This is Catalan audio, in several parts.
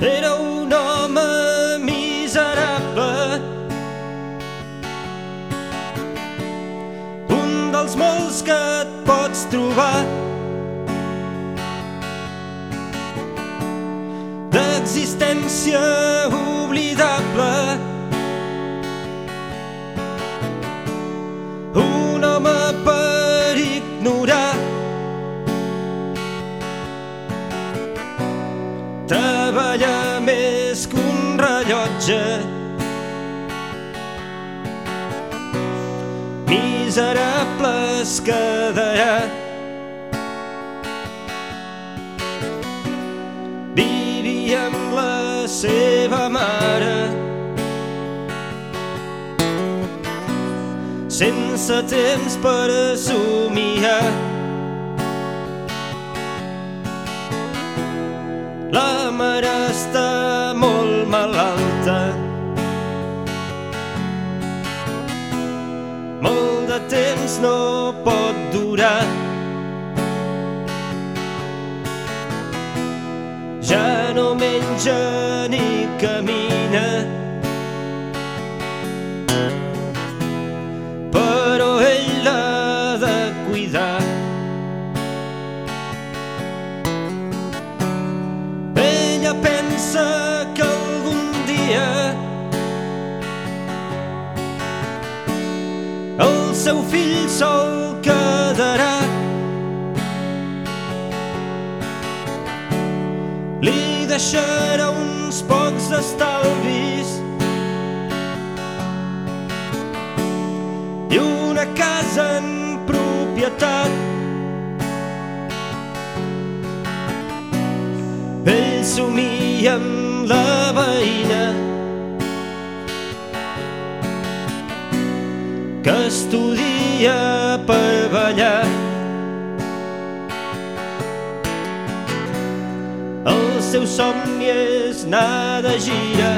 Era un home miserable. Un dels molts que et pots trobar. D'existència oblidable Miserables quedarà Vivia amb la seva mare. Sense temps per somiar no pot durar. Ja no menja ni camina. Seu fill sol quedarà. Li deixarà uns pocs estalvis i una casa en propietat Ell somia amb la veïna estudia per ballar. El seu somni és anar de gira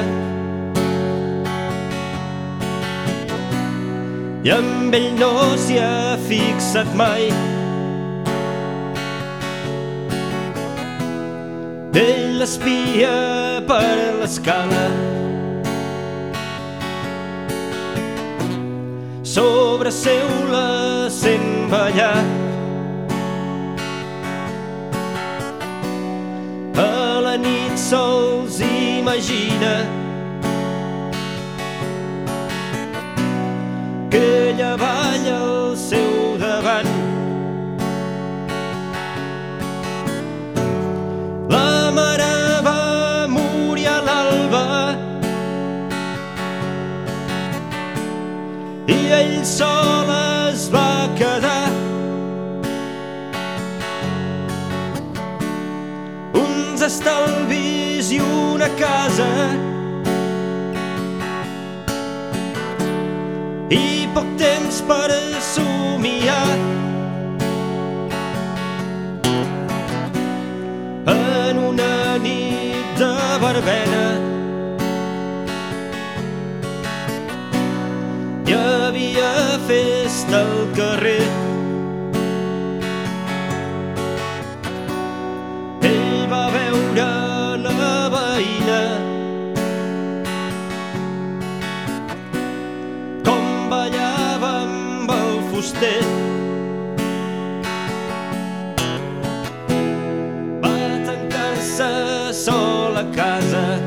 i amb ell no s'hi ha fixat mai. Ell l'espia per l'escala. Sobre seu la sent ballar. A la nit sols imagina que estalvis i una casa. I poc temps per somiar. En una nit de verbena. Hi havia festa al carrer el fuster va tancar-se sol a casa.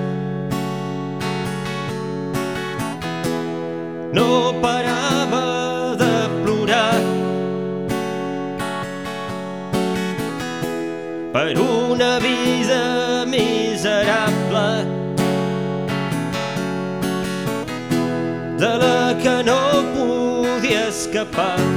No parava de plorar. Per una vida miserable. De la que no podia escapar.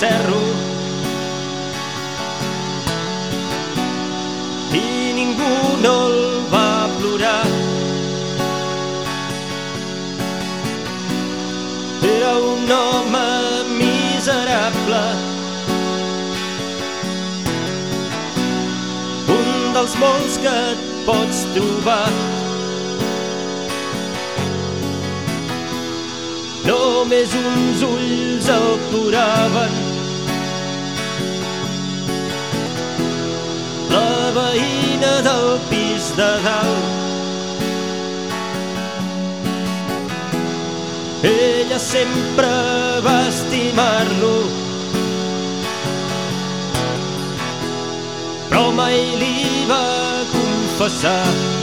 L'enterro. i ningú no el va plorar. Era un home miserable, un dels molts que et pots trobar. Només uns ulls el ploraven la veïna del pis de dalt. Ella sempre va estimar-lo, però mai li va confessar